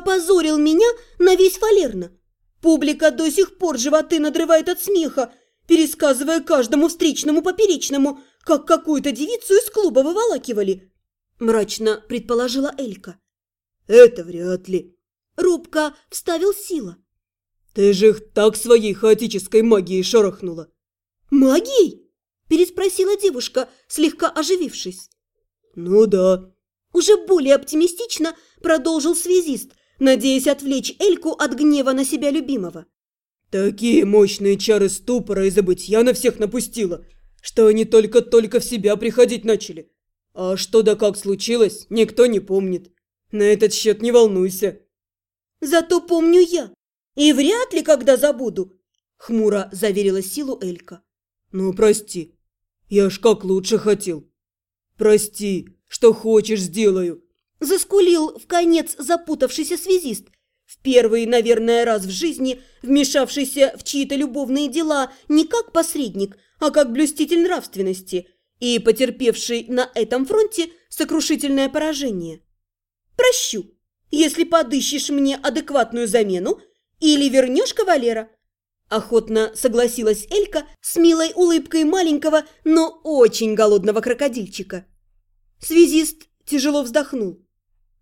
опозорил меня на весь фалерно. Публика до сих пор животы надрывает от смеха, пересказывая каждому встречному поперечному, как какую-то девицу из клуба выволакивали. Мрачно предположила Элька. Это вряд ли. Рубка вставил сила. Ты же их так своей хаотической магией шарахнула. Магией? Переспросила девушка, слегка оживившись. Ну да. Уже более оптимистично продолжил связист, надеясь отвлечь Эльку от гнева на себя любимого. Такие мощные чары ступора и забытья на всех напустила, что они только-только в себя приходить начали. А что да как случилось, никто не помнит. На этот счет не волнуйся. Зато помню я. И вряд ли когда забуду, хмуро заверила силу Элька. Ну, прости. Я ж как лучше хотел. Прости, что хочешь сделаю. Заскулил в конец запутавшийся связист, в первый, наверное, раз в жизни вмешавшийся в чьи-то любовные дела не как посредник, а как блюститель нравственности и потерпевший на этом фронте сокрушительное поражение. Прощу, если подыщешь мне адекватную замену или вернешь кавалера. Охотно согласилась Элька с милой улыбкой маленького, но очень голодного крокодильчика. Связист тяжело вздохнул.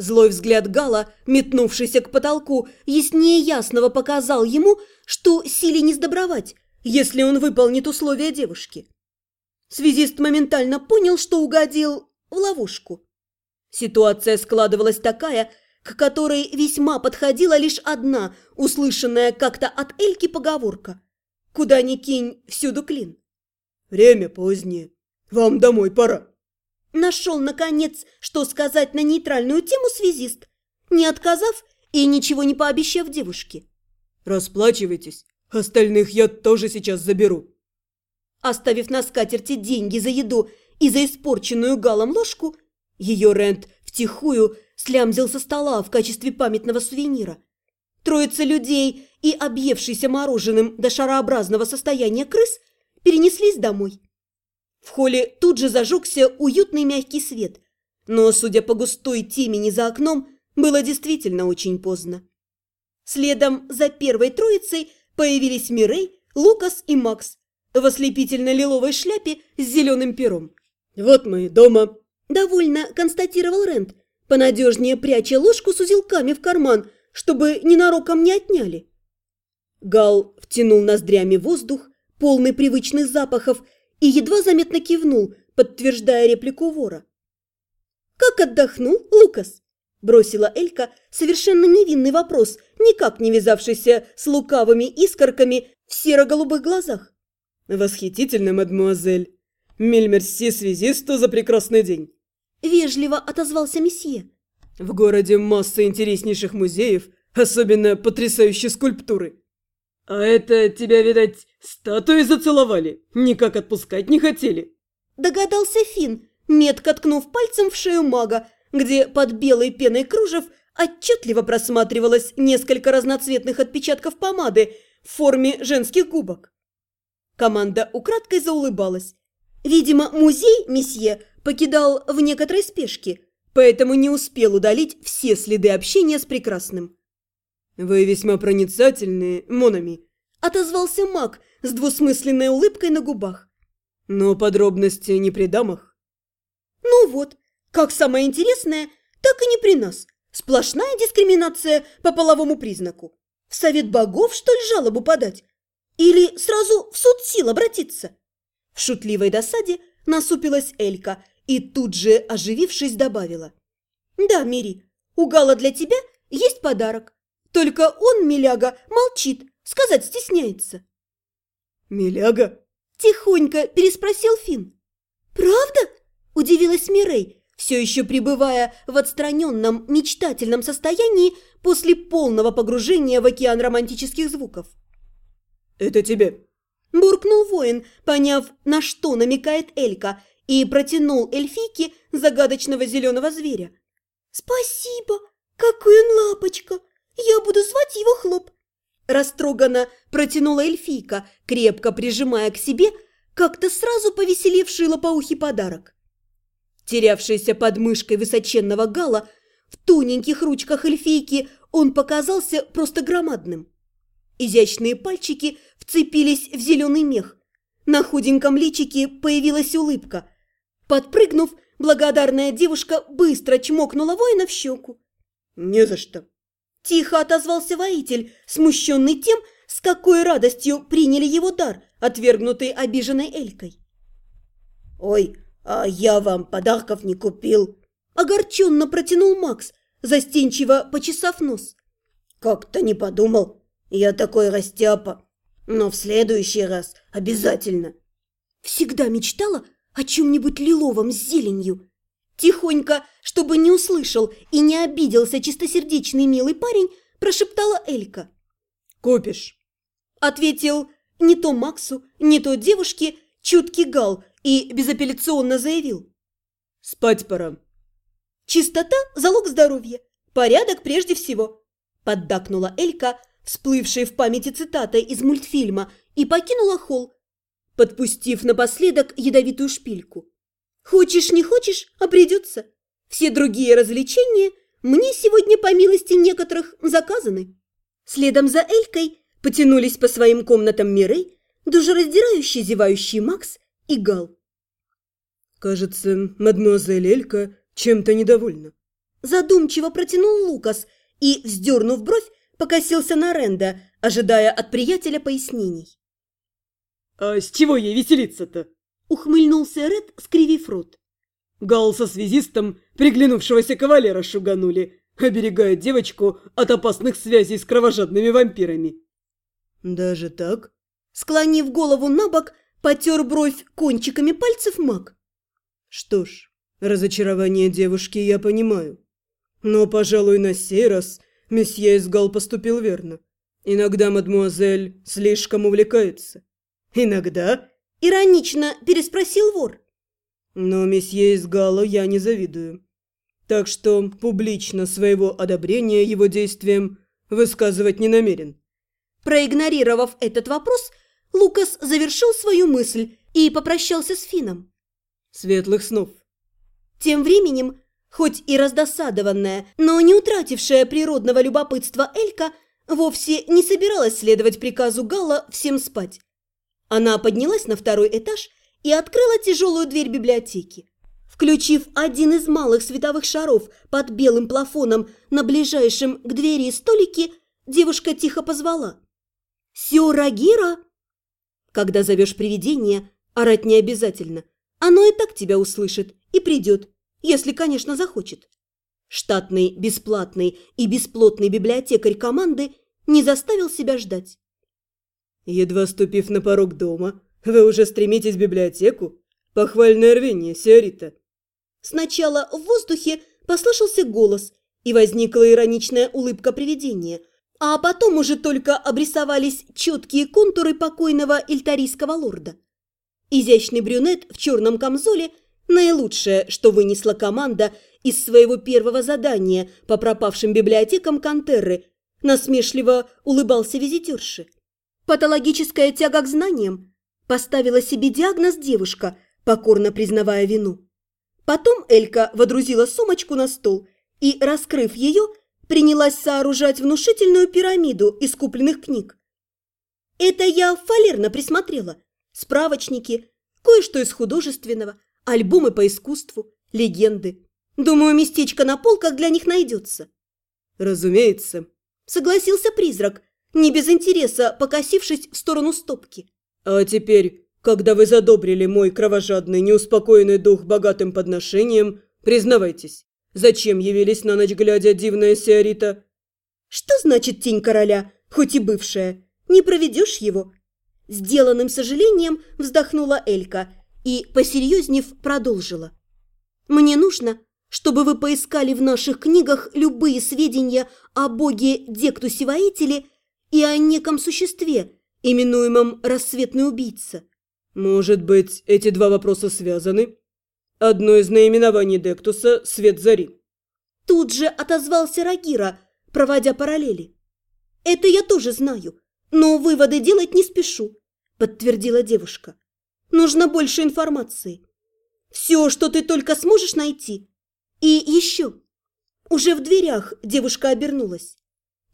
Злой взгляд Гала, метнувшийся к потолку, яснее ясного показал ему, что силе не сдобровать, если он выполнит условия девушки. Связист моментально понял, что угодил в ловушку. Ситуация складывалась такая, к которой весьма подходила лишь одна, услышанная как-то от Эльки поговорка. «Куда ни кинь, всюду клин». «Время позднее. Вам домой пора». Нашел, наконец, что сказать на нейтральную тему связист, не отказав и ничего не пообещав девушке. «Расплачивайтесь, остальных я тоже сейчас заберу». Оставив на скатерти деньги за еду и за испорченную галом ложку, ее Рент втихую слямзил со стола в качестве памятного сувенира. Троица людей и объевшийся мороженым до шарообразного состояния крыс перенеслись домой. В холле тут же зажегся уютный мягкий свет, но, судя по густой темени за окном, было действительно очень поздно. Следом за первой троицей появились Мирей, Лукас и Макс в ослепительно-лиловой шляпе с зеленым пером. «Вот мы дома», – довольно констатировал Рент, понадежнее пряча ложку с узелками в карман, чтобы ненароком не отняли. Гал втянул ноздрями воздух, полный привычных запахов, и едва заметно кивнул, подтверждая реплику вора. «Как отдохнул, Лукас?» – бросила Элька совершенно невинный вопрос, никак не вязавшийся с лукавыми искорками в серо-голубых глазах. «Восхитительно, мадемуазель! Мильмерси связисту за прекрасный день!» Вежливо отозвался месье. «В городе масса интереснейших музеев, особенно потрясающие скульптуры. «А это тебя, видать, статуи зацеловали? Никак отпускать не хотели?» Догадался Финн, метко ткнув пальцем в шею мага, где под белой пеной кружев отчетливо просматривалось несколько разноцветных отпечатков помады в форме женских губок. Команда украдкой заулыбалась. Видимо, музей месье покидал в некоторой спешке, поэтому не успел удалить все следы общения с прекрасным. «Вы весьма проницательны, Монами», – отозвался маг с двусмысленной улыбкой на губах. «Но подробности не при дамах». «Ну вот, как самое интересное, так и не при нас. Сплошная дискриминация по половому признаку. В совет богов, что ли, жалобу подать? Или сразу в суд сил обратиться?» В шутливой досаде насупилась Элька и тут же, оживившись, добавила. «Да, Мири, у Гала для тебя есть подарок. Только он, Миляга, молчит, сказать стесняется. «Миляга?» – тихонько переспросил Финн. «Правда?» – удивилась Мирей, все еще пребывая в отстраненном, мечтательном состоянии после полного погружения в океан романтических звуков. «Это тебе!» – буркнул воин, поняв, на что намекает Элька, и протянул эльфийке загадочного зеленого зверя. «Спасибо! Какой он лапочка!» «Я буду звать его Хлоп!» Растроганно протянула эльфийка, крепко прижимая к себе как-то сразу повеселевший лопоухий подарок. Терявшийся под мышкой высоченного гала, в тоненьких ручках эльфийки он показался просто громадным. Изящные пальчики вцепились в зеленый мех. На худеньком личике появилась улыбка. Подпрыгнув, благодарная девушка быстро чмокнула воина в щеку. «Не за что!» Тихо отозвался воитель, смущенный тем, с какой радостью приняли его дар, отвергнутый обиженной Элькой. «Ой, а я вам подарков не купил!» Огорченно протянул Макс, застенчиво почесав нос. «Как-то не подумал. Я такой растяпа. Но в следующий раз обязательно». Всегда мечтала о чем-нибудь лиловом с зеленью. Тихонько, чтобы не услышал и не обиделся чистосердечный милый парень, прошептала Элька. «Купишь», — ответил не то Максу, не то девушке чуткий Гал и безапелляционно заявил. «Спать пора». «Чистота – залог здоровья. Порядок прежде всего», – поддакнула Элька, всплывшая в памяти цитатой из мультфильма, и покинула холл, подпустив напоследок ядовитую шпильку. «Хочешь, не хочешь, а придется. Все другие развлечения мне сегодня, по милости некоторых, заказаны». Следом за Элькой потянулись по своим комнатам Мирей, душераздирающий зевающий Макс и Гал. «Кажется, мадемуазель Элька чем-то недовольна». Задумчиво протянул Лукас и, вздернув бровь, покосился на Ренда, ожидая от приятеля пояснений. «А с чего ей веселиться-то?» – ухмыльнулся Ред, скривив рот. Гал со связистом приглянувшегося кавалера шуганули, оберегая девочку от опасных связей с кровожадными вампирами. «Даже так?» Склонив голову на бок, потер бровь кончиками пальцев маг. «Что ж, разочарование девушки я понимаю. Но, пожалуй, на сей раз месье Изгал поступил верно. Иногда мадмуазель слишком увлекается». «Иногда?» – иронично переспросил вор. «Но месье Изгалу я не завидую. Так что публично своего одобрения его действиям высказывать не намерен». Проигнорировав этот вопрос, Лукас завершил свою мысль и попрощался с Фином. «Светлых снов!» Тем временем, хоть и раздосадованная, но не утратившая природного любопытства Элька, вовсе не собиралась следовать приказу Галла всем спать. Она поднялась на второй этаж и открыла тяжелую дверь библиотеки. Включив один из малых световых шаров под белым плафоном на ближайшем к двери столике, девушка тихо позвала. «Сиорагира!» Когда зовешь привидение, орать не обязательно. Оно и так тебя услышит и придет, если, конечно, захочет. Штатный, бесплатный и бесплотный библиотекарь команды не заставил себя ждать. Едва ступив на порог дома, вы уже стремитесь в библиотеку? Похвальное рвение, Сиорита. Сначала в воздухе послышался голос, и возникла ироничная улыбка привидения, а потом уже только обрисовались четкие контуры покойного эльтарийского лорда. Изящный брюнет в черном камзоле – наилучшее, что вынесла команда из своего первого задания по пропавшим библиотекам Кантерры, насмешливо улыбался визитерши. Патологическая тяга к знаниям поставила себе диагноз девушка, покорно признавая вину. Потом Элька водрузила сумочку на стол и, раскрыв ее, принялась сооружать внушительную пирамиду из купленных книг. Это я фалерно присмотрела. Справочники, кое-что из художественного, альбомы по искусству, легенды. Думаю, местечко на полках для них найдется. Разумеется, согласился призрак, не без интереса покосившись в сторону стопки. А теперь, когда вы задобрили мой кровожадный, неуспокоенный дух богатым подношением, признавайтесь, Зачем явились на ночь глядя дивная Сиарита? Что значит тень короля, хоть и бывшая? Не проведешь его? Сделанным сожалением вздохнула Элька и, посерьезнев, продолжила. Мне нужно, чтобы вы поискали в наших книгах любые сведения о боге Дектусе-воителе и о неком существе, именуемом «рассветный убийца». Может быть, эти два вопроса связаны? Одно из наименований Дектуса – свет зари. Тут же отозвался Рагира, проводя параллели. Это я тоже знаю, но выводы делать не спешу, подтвердила девушка. Нужно больше информации. Все, что ты только сможешь найти. И еще. Уже в дверях девушка обернулась.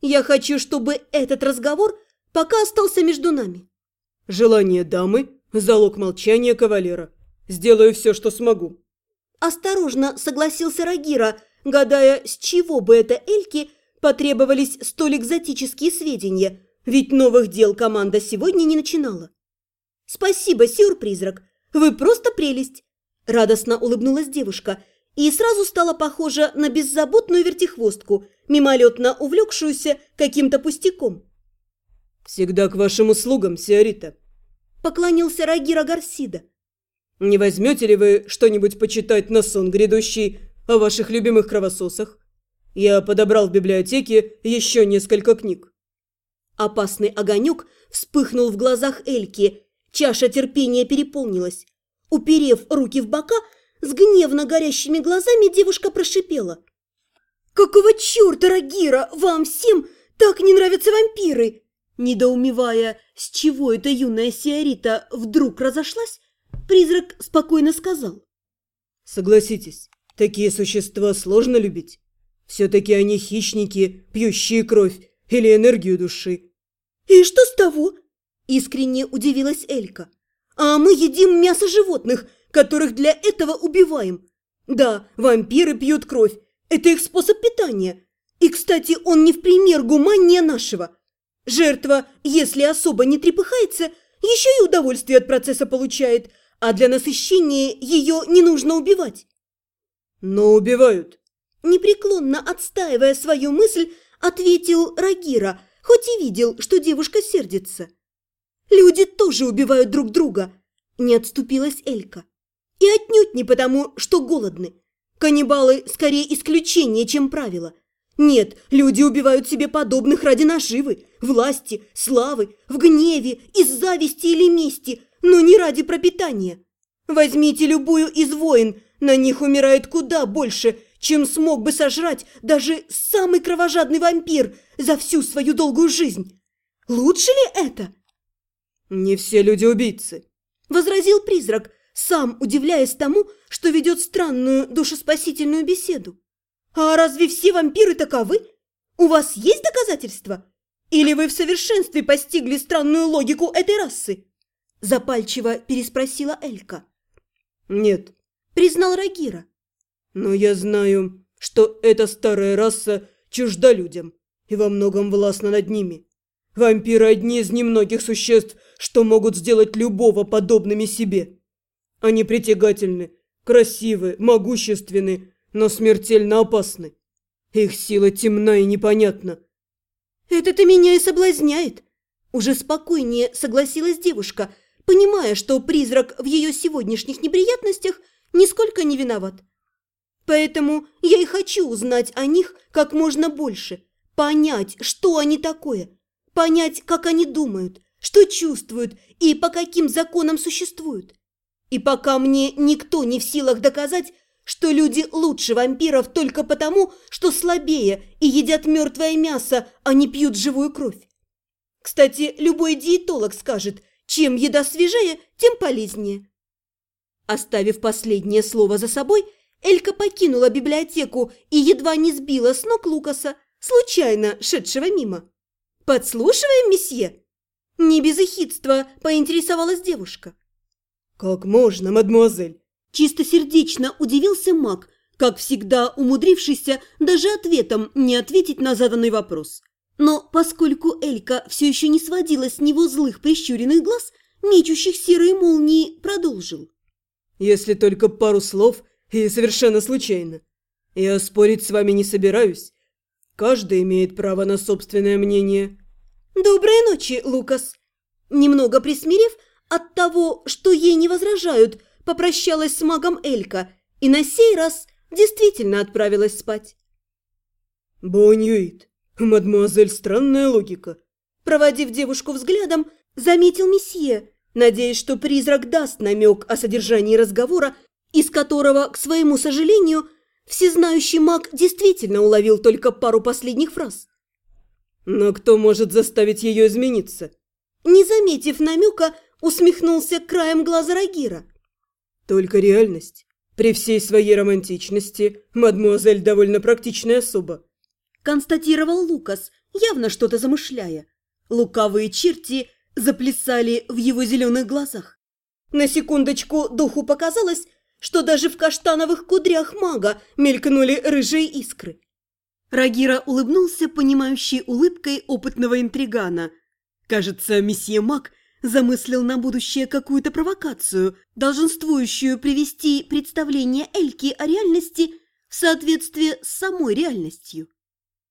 «Я хочу, чтобы этот разговор пока остался между нами». «Желание дамы – залог молчания кавалера. Сделаю все, что смогу». Осторожно согласился Рагира, гадая, с чего бы это Эльке потребовались столь экзотические сведения, ведь новых дел команда сегодня не начинала. «Спасибо, сюрпризрак, вы просто прелесть!» Радостно улыбнулась девушка и сразу стала похожа на беззаботную вертихвостку, мимолетно увлекшуюся каким-то пустяком. «Всегда к вашим услугам, Сиорита!» Поклонился Рагира Гарсида. «Не возьмете ли вы что-нибудь почитать на сон грядущий о ваших любимых кровососах? Я подобрал в библиотеке еще несколько книг». Опасный огонек вспыхнул в глазах Эльки, чаша терпения переполнилась. Уперев руки в бока, с гневно горящими глазами девушка прошипела. «Какого черта, Рагира, вам всем так не нравятся вампиры?» Недоумевая, с чего эта юная сиарита вдруг разошлась, призрак спокойно сказал. «Согласитесь, такие существа сложно любить. Все-таки они хищники, пьющие кровь или энергию души». «И что с того?» – искренне удивилась Элька. «А мы едим мясо животных, которых для этого убиваем. Да, вампиры пьют кровь, это их способ питания. И, кстати, он не в пример гуманнее нашего. Жертва, если особо не трепыхается, еще и удовольствие от процесса получает, а для насыщения ее не нужно убивать. Но убивают. Непреклонно отстаивая свою мысль, ответил Рагира, хоть и видел, что девушка сердится. Люди тоже убивают друг друга, не отступилась Элька. И отнюдь не потому, что голодны. Каннибалы скорее исключение, чем правило – нет, люди убивают себе подобных ради наживы, власти, славы, в гневе, из зависти или мести, но не ради пропитания. Возьмите любую из войн, на них умирает куда больше, чем смог бы сожрать даже самый кровожадный вампир за всю свою долгую жизнь. Лучше ли это? «Не все люди убийцы», – возразил призрак, сам удивляясь тому, что ведет странную душеспасительную беседу. «А разве все вампиры таковы? У вас есть доказательства? Или вы в совершенстве постигли странную логику этой расы?» Запальчиво переспросила Элька. «Нет», – признал Рагира. «Но я знаю, что эта старая раса чужда людям и во многом властна над ними. Вампиры – одни из немногих существ, что могут сделать любого подобными себе. Они притягательны, красивы, могущественны, но смертельно опасны. Их сила темна и непонятна. «Это-то меня и соблазняет!» Уже спокойнее согласилась девушка, понимая, что призрак в ее сегодняшних неприятностях нисколько не виноват. Поэтому я и хочу узнать о них как можно больше, понять, что они такое, понять, как они думают, что чувствуют и по каким законам существуют. И пока мне никто не в силах доказать, что люди лучше вампиров только потому, что слабее и едят мертвое мясо, а не пьют живую кровь. Кстати, любой диетолог скажет, чем еда свежее, тем полезнее. Оставив последнее слово за собой, Элька покинула библиотеку и едва не сбила с ног Лукаса, случайно шедшего мимо. «Подслушиваем, месье?» Не без эхидства поинтересовалась девушка. «Как можно, мадемуазель?» Чистосердечно удивился маг, как всегда умудрившийся даже ответом не ответить на заданный вопрос. Но поскольку Элька все еще не сводила с него злых прищуренных глаз, мечущих серые молнии, продолжил. «Если только пару слов и совершенно случайно. Я спорить с вами не собираюсь. Каждый имеет право на собственное мнение». «Доброй ночи, Лукас!» Немного присмирев от того, что ей не возражают, попрощалась с магом Элька и на сей раз действительно отправилась спать. «Боньюит, мадемуазель, странная логика». Проводив девушку взглядом, заметил месье, надеясь, что призрак даст намек о содержании разговора, из которого, к своему сожалению, всезнающий маг действительно уловил только пару последних фраз. «Но кто может заставить ее измениться?» Не заметив намека, усмехнулся краем глаза Рагира. Только реальность. При всей своей романтичности мадмуазель довольно практичная особа. Констатировал Лукас, явно что-то замышляя. Лукавые черти заплясали в его зеленых глазах. На секундочку духу показалось, что даже в каштановых кудрях мага мелькнули рыжие искры. Рагира улыбнулся понимающей улыбкой опытного интригана. Кажется, месье Маг замыслил на будущее какую-то провокацию, долженствующую привести представление Эльки о реальности в соответствие с самой реальностью.